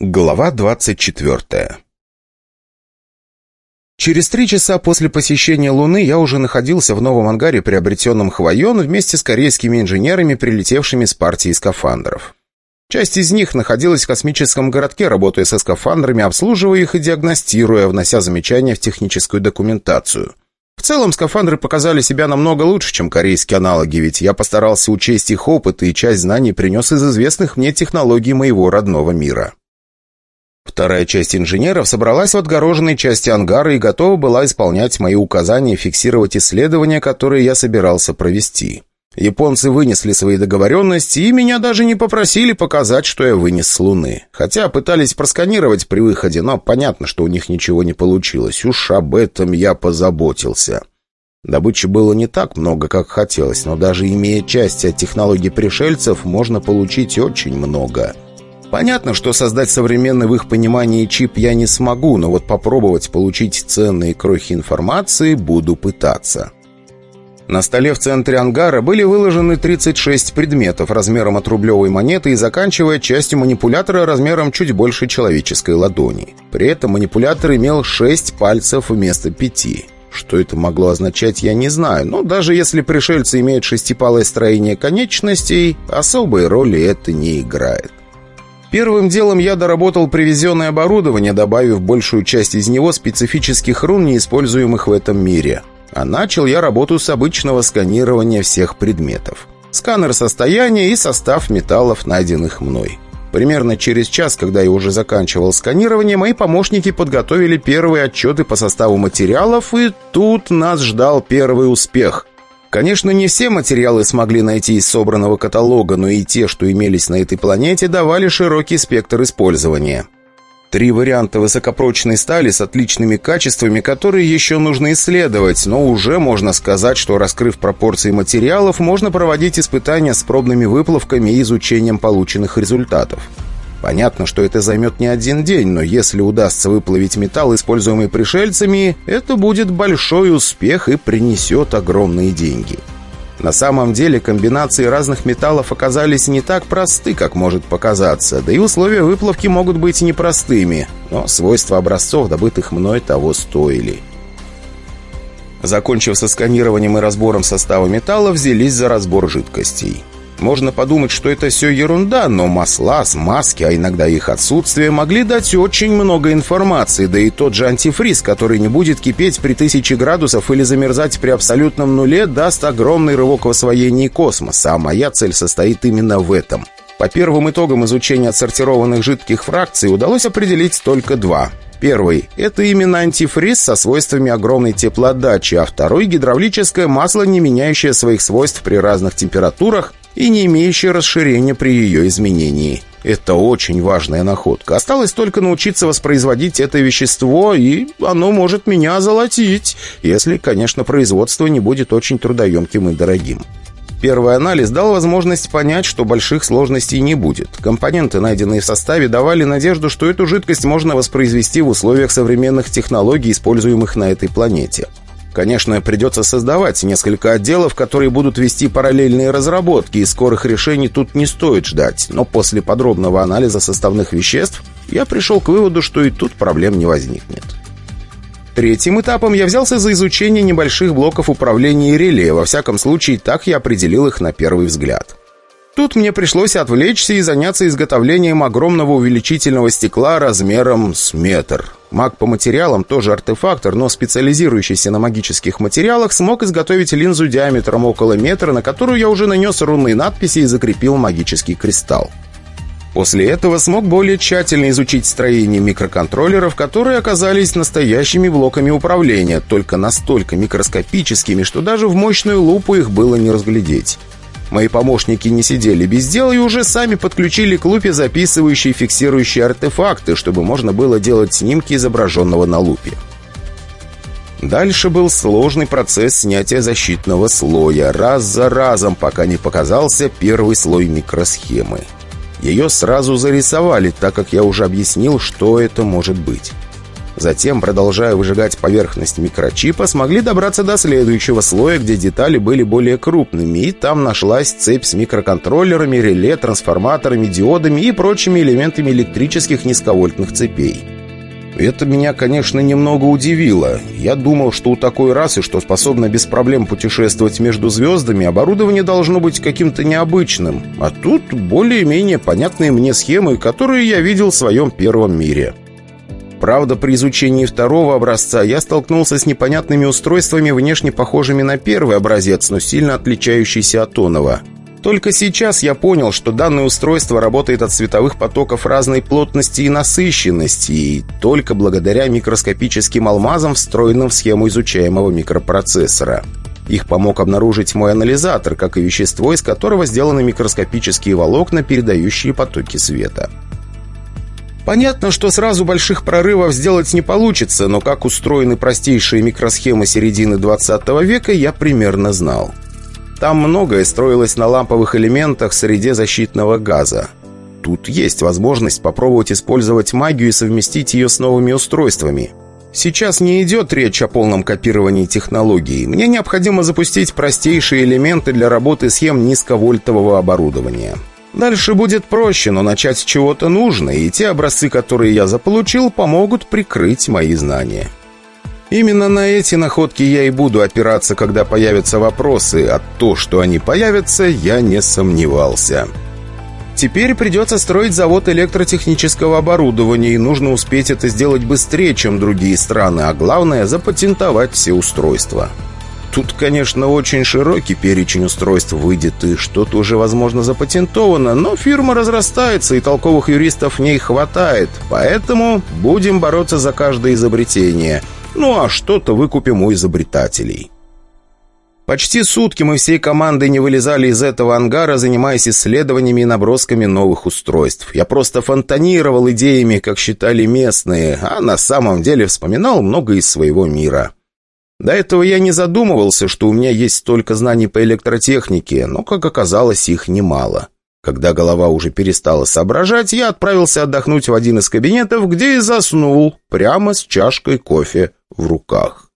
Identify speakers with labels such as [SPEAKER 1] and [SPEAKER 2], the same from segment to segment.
[SPEAKER 1] Глава 24 Через три часа после посещения Луны я уже находился в новом ангаре, приобретенном Хвайон, вместе с корейскими инженерами, прилетевшими с партии скафандров. Часть из них находилась в космическом городке, работая со скафандрами, обслуживая их и диагностируя, внося замечания в техническую документацию. В целом, скафандры показали себя намного лучше, чем корейские аналоги, ведь я постарался учесть их опыт и часть знаний принес из известных мне технологий моего родного мира. Вторая часть инженеров собралась в отгороженной части ангара и готова была исполнять мои указания фиксировать исследования, которые я собирался провести. Японцы вынесли свои договоренности и меня даже не попросили показать, что я вынес с Луны. Хотя пытались просканировать при выходе, но понятно, что у них ничего не получилось. Уж об этом я позаботился. Добычи было не так много, как хотелось, но даже имея часть от технологий пришельцев, можно получить очень много. Понятно, что создать современный в их понимании чип я не смогу, но вот попробовать получить ценные крохи информации буду пытаться. На столе в центре ангара были выложены 36 предметов размером от рублевой монеты и заканчивая частью манипулятора размером чуть больше человеческой ладони. При этом манипулятор имел 6 пальцев вместо 5. Что это могло означать, я не знаю, но даже если пришельцы имеют шестипалое строение конечностей, особой роли это не играет. Первым делом я доработал привезенное оборудование, добавив большую часть из него специфических рун, неиспользуемых в этом мире. А начал я работу с обычного сканирования всех предметов. Сканер состояния и состав металлов, найденных мной. Примерно через час, когда я уже заканчивал сканирование, мои помощники подготовили первые отчеты по составу материалов, и тут нас ждал первый успех. Конечно, не все материалы смогли найти из собранного каталога, но и те, что имелись на этой планете, давали широкий спектр использования. Три варианта высокопрочной стали с отличными качествами, которые еще нужно исследовать, но уже можно сказать, что раскрыв пропорции материалов, можно проводить испытания с пробными выплавками и изучением полученных результатов. Понятно, что это займет не один день, но если удастся выплавить металл, используемый пришельцами, это будет большой успех и принесет огромные деньги. На самом деле комбинации разных металлов оказались не так просты, как может показаться, да и условия выплавки могут быть непростыми, но свойства образцов, добытых мной, того стоили. Закончив со сканированием и разбором состава металла, взялись за разбор жидкостей. Можно подумать, что это все ерунда, но масла, смазки, а иногда их отсутствие, могли дать очень много информации, да и тот же антифриз, который не будет кипеть при тысяче градусов или замерзать при абсолютном нуле, даст огромный рывок в освоении космоса, а моя цель состоит именно в этом. По первым итогам изучения отсортированных жидких фракций удалось определить только два – Первый – это именно антифриз со свойствами огромной теплоотдачи, а второй – гидравлическое масло, не меняющее своих свойств при разных температурах и не имеющее расширения при ее изменении. Это очень важная находка. Осталось только научиться воспроизводить это вещество, и оно может меня озолотить, если, конечно, производство не будет очень трудоемким и дорогим. Первый анализ дал возможность понять, что больших сложностей не будет. Компоненты, найденные в составе, давали надежду, что эту жидкость можно воспроизвести в условиях современных технологий, используемых на этой планете. Конечно, придется создавать несколько отделов, которые будут вести параллельные разработки, и скорых решений тут не стоит ждать. Но после подробного анализа составных веществ я пришел к выводу, что и тут проблем не возникнет. Третьим этапом я взялся за изучение небольших блоков управления и реле, во всяком случае так я определил их на первый взгляд. Тут мне пришлось отвлечься и заняться изготовлением огромного увеличительного стекла размером с метр. Маг по материалам, тоже артефактор, но специализирующийся на магических материалах, смог изготовить линзу диаметром около метра, на которую я уже нанес рунные надписи и закрепил магический кристалл. После этого смог более тщательно изучить строение микроконтроллеров, которые оказались настоящими блоками управления, только настолько микроскопическими, что даже в мощную лупу их было не разглядеть. Мои помощники не сидели без дела и уже сами подключили к лупе записывающие и фиксирующие артефакты, чтобы можно было делать снимки изображенного на лупе. Дальше был сложный процесс снятия защитного слоя, раз за разом, пока не показался первый слой микросхемы. Ее сразу зарисовали, так как я уже объяснил, что это может быть. Затем, продолжая выжигать поверхность микрочипа, смогли добраться до следующего слоя, где детали были более крупными, и там нашлась цепь с микроконтроллерами, реле, трансформаторами, диодами и прочими элементами электрических низковольтных цепей. Это меня, конечно, немного удивило. Я думал, что у такой расы, что способна без проблем путешествовать между звездами, оборудование должно быть каким-то необычным. А тут более-менее понятные мне схемы, которые я видел в своем первом мире. Правда, при изучении второго образца я столкнулся с непонятными устройствами, внешне похожими на первый образец, но сильно отличающийся от Онова. Только сейчас я понял, что данное устройство работает от световых потоков разной плотности и насыщенности, и только благодаря микроскопическим алмазам, встроенным в схему изучаемого микропроцессора. Их помог обнаружить мой анализатор, как и вещество, из которого сделаны микроскопические волокна, передающие потоки света. Понятно, что сразу больших прорывов сделать не получится, но как устроены простейшие микросхемы середины 20 века, я примерно знал. Там многое строилось на ламповых элементах в среде защитного газа. Тут есть возможность попробовать использовать магию и совместить ее с новыми устройствами. Сейчас не идет речь о полном копировании технологий. Мне необходимо запустить простейшие элементы для работы схем низковольтового оборудования. Дальше будет проще, но начать с чего-то нужно, и те образцы, которые я заполучил, помогут прикрыть мои знания. Именно на эти находки я и буду опираться, когда появятся вопросы, а то, что они появятся, я не сомневался. Теперь придется строить завод электротехнического оборудования, и нужно успеть это сделать быстрее, чем другие страны, а главное – запатентовать все устройства. Тут, конечно, очень широкий перечень устройств выйдет, и что-то уже, возможно, запатентовано, но фирма разрастается, и толковых юристов в ней хватает, поэтому будем бороться за каждое изобретение – ну а что-то выкупим у изобретателей. Почти сутки мы всей командой не вылезали из этого ангара, занимаясь исследованиями и набросками новых устройств. Я просто фонтанировал идеями, как считали местные, а на самом деле вспоминал много из своего мира. До этого я не задумывался, что у меня есть столько знаний по электротехнике, но, как оказалось, их немало. Когда голова уже перестала соображать, я отправился отдохнуть в один из кабинетов, где и заснул, прямо с чашкой кофе в руках.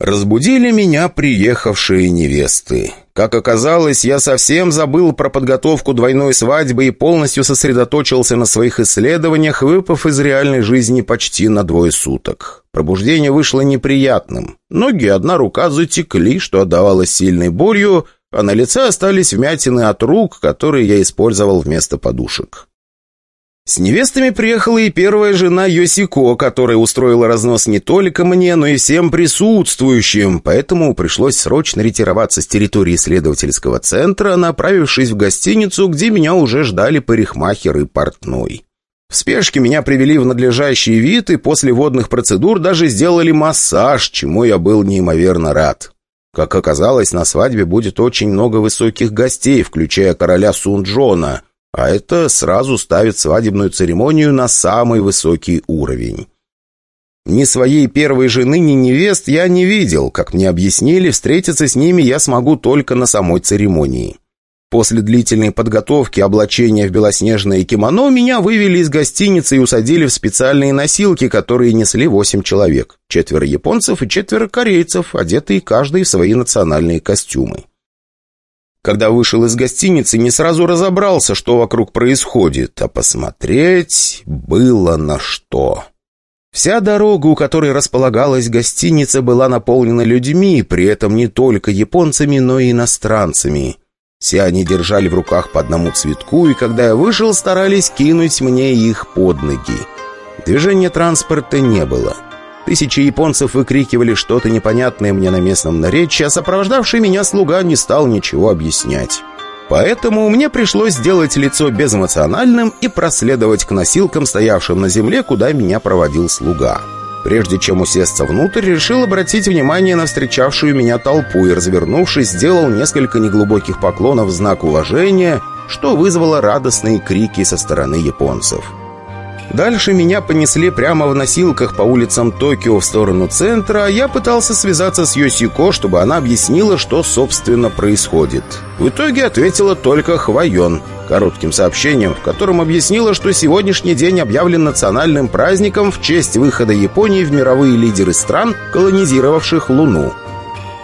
[SPEAKER 1] Разбудили меня приехавшие невесты. Как оказалось, я совсем забыл про подготовку двойной свадьбы и полностью сосредоточился на своих исследованиях, выпав из реальной жизни почти на двое суток. Пробуждение вышло неприятным. Ноги одна рука затекли, что отдавалось сильной болью, а на лице остались вмятины от рук, которые я использовал вместо подушек. С невестами приехала и первая жена Йосико, которая устроила разнос не только мне, но и всем присутствующим, поэтому пришлось срочно ретироваться с территории исследовательского центра, направившись в гостиницу, где меня уже ждали парикмахер и портной. В спешке меня привели в надлежащий вид, и после водных процедур даже сделали массаж, чему я был неимоверно рад. Как оказалось, на свадьбе будет очень много высоких гостей, включая короля Сунджона – а это сразу ставит свадебную церемонию на самый высокий уровень. Ни своей первой жены, ни невест я не видел. Как мне объяснили, встретиться с ними я смогу только на самой церемонии. После длительной подготовки облачения в белоснежное кимоно меня вывели из гостиницы и усадили в специальные носилки, которые несли восемь человек. Четверо японцев и четверо корейцев, одетые каждый в свои национальные костюмы. Когда вышел из гостиницы, не сразу разобрался, что вокруг происходит, а посмотреть было на что. Вся дорога, у которой располагалась гостиница, была наполнена людьми, при этом не только японцами, но и иностранцами. Все они держали в руках по одному цветку, и когда я вышел, старались кинуть мне их под ноги. Движения транспорта не было. Тысячи японцев выкрикивали что-то непонятное мне на местном наречии, а сопровождавший меня слуга не стал ничего объяснять. Поэтому мне пришлось сделать лицо безэмоциональным и проследовать к носилкам, стоявшим на земле, куда меня проводил слуга. Прежде чем усесться внутрь, решил обратить внимание на встречавшую меня толпу и, развернувшись, сделал несколько неглубоких поклонов в знак уважения, что вызвало радостные крики со стороны японцев. Дальше меня понесли прямо в носилках по улицам Токио в сторону центра, а я пытался связаться с Йосико, чтобы она объяснила, что, собственно, происходит. В итоге ответила только Хвайон, коротким сообщением, в котором объяснила, что сегодняшний день объявлен национальным праздником в честь выхода Японии в мировые лидеры стран, колонизировавших Луну.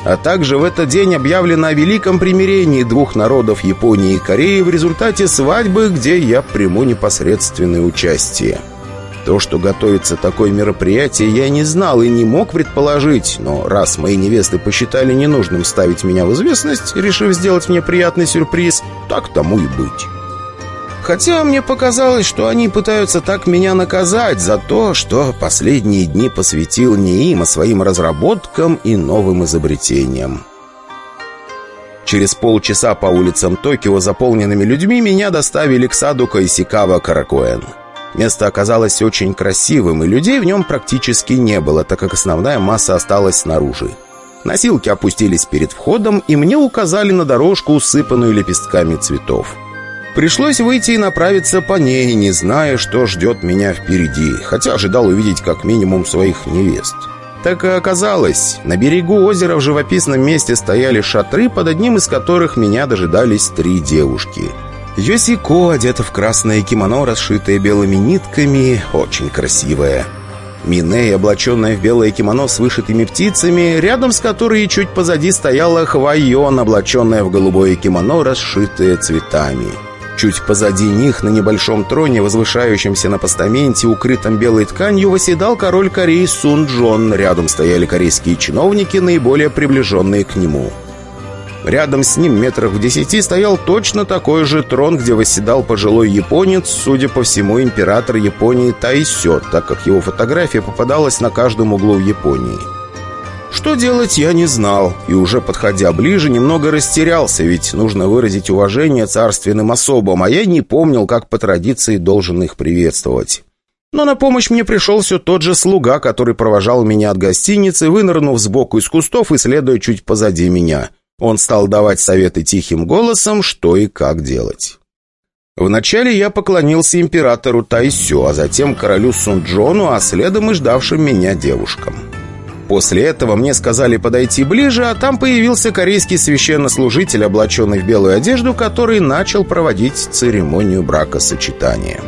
[SPEAKER 1] А также в этот день объявлено о великом примирении двух народов Японии и Кореи в результате свадьбы, где я приму непосредственное участие. То, что готовится такое мероприятие, я не знал и не мог предположить, но раз мои невесты посчитали ненужным ставить меня в известность, решив сделать мне приятный сюрприз, так тому и быть. Хотя мне показалось, что они пытаются так меня наказать за то, что последние дни посвятил не им, а своим разработкам и новым изобретениям. Через полчаса по улицам Токио, заполненными людьми, меня доставили к саду Кайсикава Каракоэн. Место оказалось очень красивым, и людей в нем практически не было, так как основная масса осталась снаружи. Носилки опустились перед входом, и мне указали на дорожку, усыпанную лепестками цветов. Пришлось выйти и направиться по ней, не зная, что ждет меня впереди, хотя ожидал увидеть как минимум своих невест. Так и оказалось, на берегу озера в живописном месте стояли шатры, под одним из которых меня дожидались три девушки. Йосико одета в красное кимоно, расшитое белыми нитками, очень красивая. Миней, облаченная в белое кимоно с вышитыми птицами, рядом с которой чуть позади стояла Хвайон, облаченная в голубое кимоно, расшитое цветами. Чуть позади них, на небольшом троне, возвышающемся на постаменте, укрытом белой тканью, восседал король Кореи Сун Джон. Рядом стояли корейские чиновники, наиболее приближенные к нему. Рядом с ним, метрах в десяти, стоял точно такой же трон, где восседал пожилой японец, судя по всему, император Японии Тайсё, так как его фотография попадалась на каждом углу в Японии. Что делать, я не знал, и уже подходя ближе, немного растерялся, ведь нужно выразить уважение царственным особам, а я не помнил, как по традиции должен их приветствовать. Но на помощь мне пришел все тот же слуга, который провожал меня от гостиницы, вынырнув сбоку из кустов и следуя чуть позади меня. Он стал давать советы тихим голосом, что и как делать. Вначале я поклонился императору Тайсю, а затем королю Сунджону, а следом и ждавшим меня девушкам. После этого мне сказали подойти ближе, а там появился корейский священнослужитель, облаченный в белую одежду, который начал проводить церемонию бракосочетания.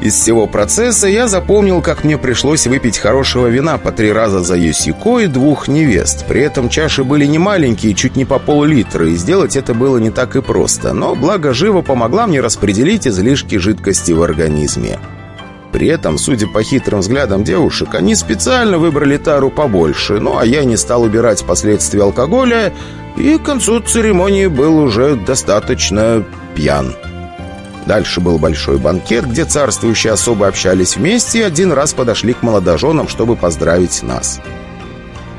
[SPEAKER 1] Из всего процесса я запомнил, как мне пришлось выпить хорошего вина по три раза за Йосико и двух невест. При этом чаши были не маленькие, чуть не по пол-литра, и сделать это было не так и просто. Но благо Жива помогла мне распределить излишки жидкости в организме. При этом, судя по хитрым взглядам девушек, они специально выбрали тару побольше, ну а я не стал убирать последствия алкоголя, и к концу церемонии был уже достаточно пьян. Дальше был большой банкет, где царствующие особо общались вместе и один раз подошли к молодоженам, чтобы поздравить нас.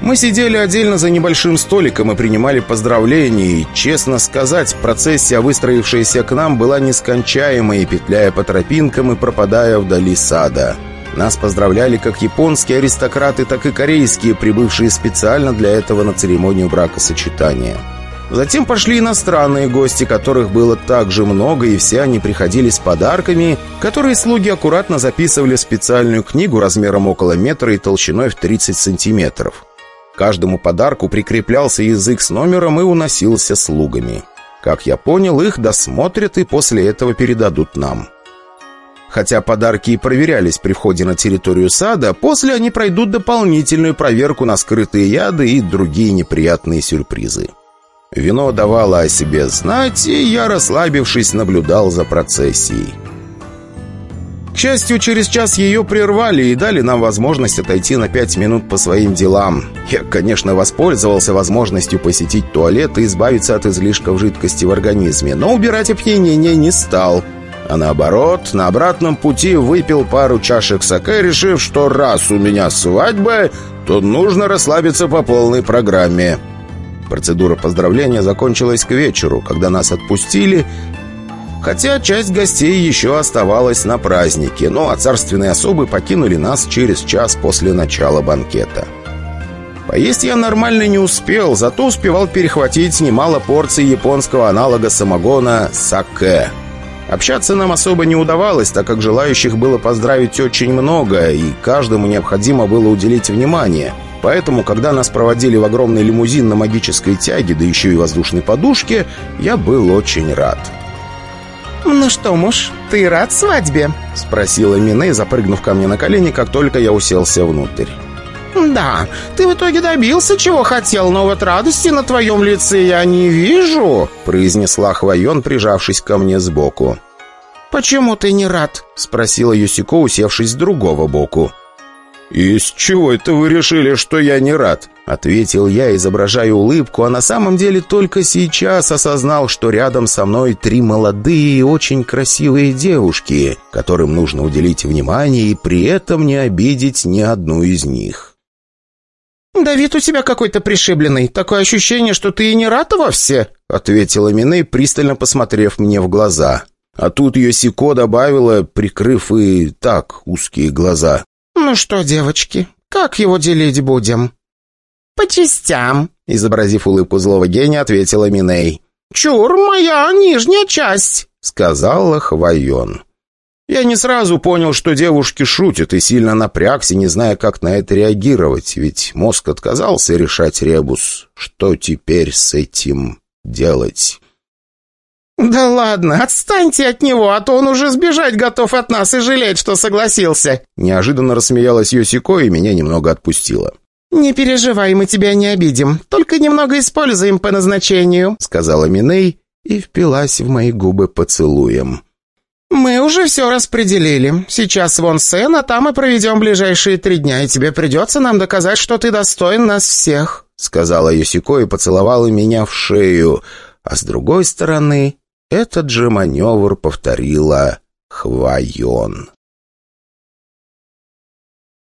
[SPEAKER 1] Мы сидели отдельно за небольшим столиком и принимали поздравления, и, честно сказать, процессия, выстроившаяся к нам, была нескончаемой, петляя по тропинкам и пропадая вдали сада. Нас поздравляли как японские аристократы, так и корейские, прибывшие специально для этого на церемонию бракосочетания. Затем пошли иностранные гости, которых было также много, и все они приходили с подарками, которые слуги аккуратно записывали в специальную книгу размером около метра и толщиной в 30 сантиметров. Каждому подарку прикреплялся язык с номером и уносился слугами. Как я понял, их досмотрят и после этого передадут нам. Хотя подарки и проверялись при входе на территорию сада, после они пройдут дополнительную проверку на скрытые яды и другие неприятные сюрпризы. Вино давало о себе знать, и я, расслабившись, наблюдал за процессией. К счастью, через час ее прервали и дали нам возможность отойти на пять минут по своим делам. Я, конечно, воспользовался возможностью посетить туалет и избавиться от излишков жидкости в организме, но убирать опьянение не стал. А наоборот, на обратном пути выпил пару чашек саке, решив, что раз у меня свадьба, то нужно расслабиться по полной программе. Процедура поздравления закончилась к вечеру, когда нас отпустили, Хотя часть гостей еще оставалась на празднике, но а царственные особы покинули нас через час после начала банкета. Поесть я нормально не успел, зато успевал перехватить немало порций японского аналога самогона «саке». Общаться нам особо не удавалось, так как желающих было поздравить очень много, и каждому необходимо было уделить внимание. Поэтому, когда нас проводили в огромный лимузин на магической тяге, да еще и воздушной подушке, я был очень рад.
[SPEAKER 2] «Ну что, муж, ты рад свадьбе?»
[SPEAKER 1] — спросила Миней, запрыгнув ко мне на колени, как только я уселся внутрь.
[SPEAKER 2] «Да, ты в итоге добился, чего хотел, но вот радости на твоем лице я не вижу», —
[SPEAKER 1] произнесла Хвоен, прижавшись ко мне сбоку.
[SPEAKER 2] «Почему ты не рад?»
[SPEAKER 1] — спросила Юсико, усевшись с другого боку. «И с чего это вы решили, что я не рад?» Ответил я, изображая улыбку, а на самом деле только сейчас осознал, что рядом со мной три молодые и очень красивые девушки, которым нужно уделить внимание и при этом не обидеть ни одну из них.
[SPEAKER 2] «Давид у тебя какой-то пришибленный. Такое ощущение, что ты и не рад вовсе», —
[SPEAKER 1] ответила Миней, пристально посмотрев мне в глаза. А тут Йосико добавила, прикрыв и так узкие глаза.
[SPEAKER 2] «Ну что, девочки, как его делить будем?»
[SPEAKER 3] «По частям», —
[SPEAKER 1] изобразив улыбку злого гения, ответила Миней.
[SPEAKER 2] «Чур, моя нижняя часть», —
[SPEAKER 1] сказала Хвайон. Я не сразу понял, что девушки шутят, и сильно напрягся, не зная, как на это реагировать, ведь мозг отказался решать ребус. Что теперь с этим делать?
[SPEAKER 2] «Да ладно, отстаньте от него, а то он уже сбежать готов от нас и жалеет, что согласился!»
[SPEAKER 1] Неожиданно рассмеялась Йосико и меня немного отпустила.
[SPEAKER 2] «Не переживай, мы тебя не обидим, только немного используем по назначению»,
[SPEAKER 1] сказала Миней и впилась в мои губы поцелуем.
[SPEAKER 2] «Мы уже все распределили. Сейчас вон Сен, а там и проведем ближайшие три дня, и тебе придется нам доказать, что ты достоин нас всех»,
[SPEAKER 1] сказала Йосико и поцеловала меня в шею, а с другой стороны этот же маневр повторила Хвайон.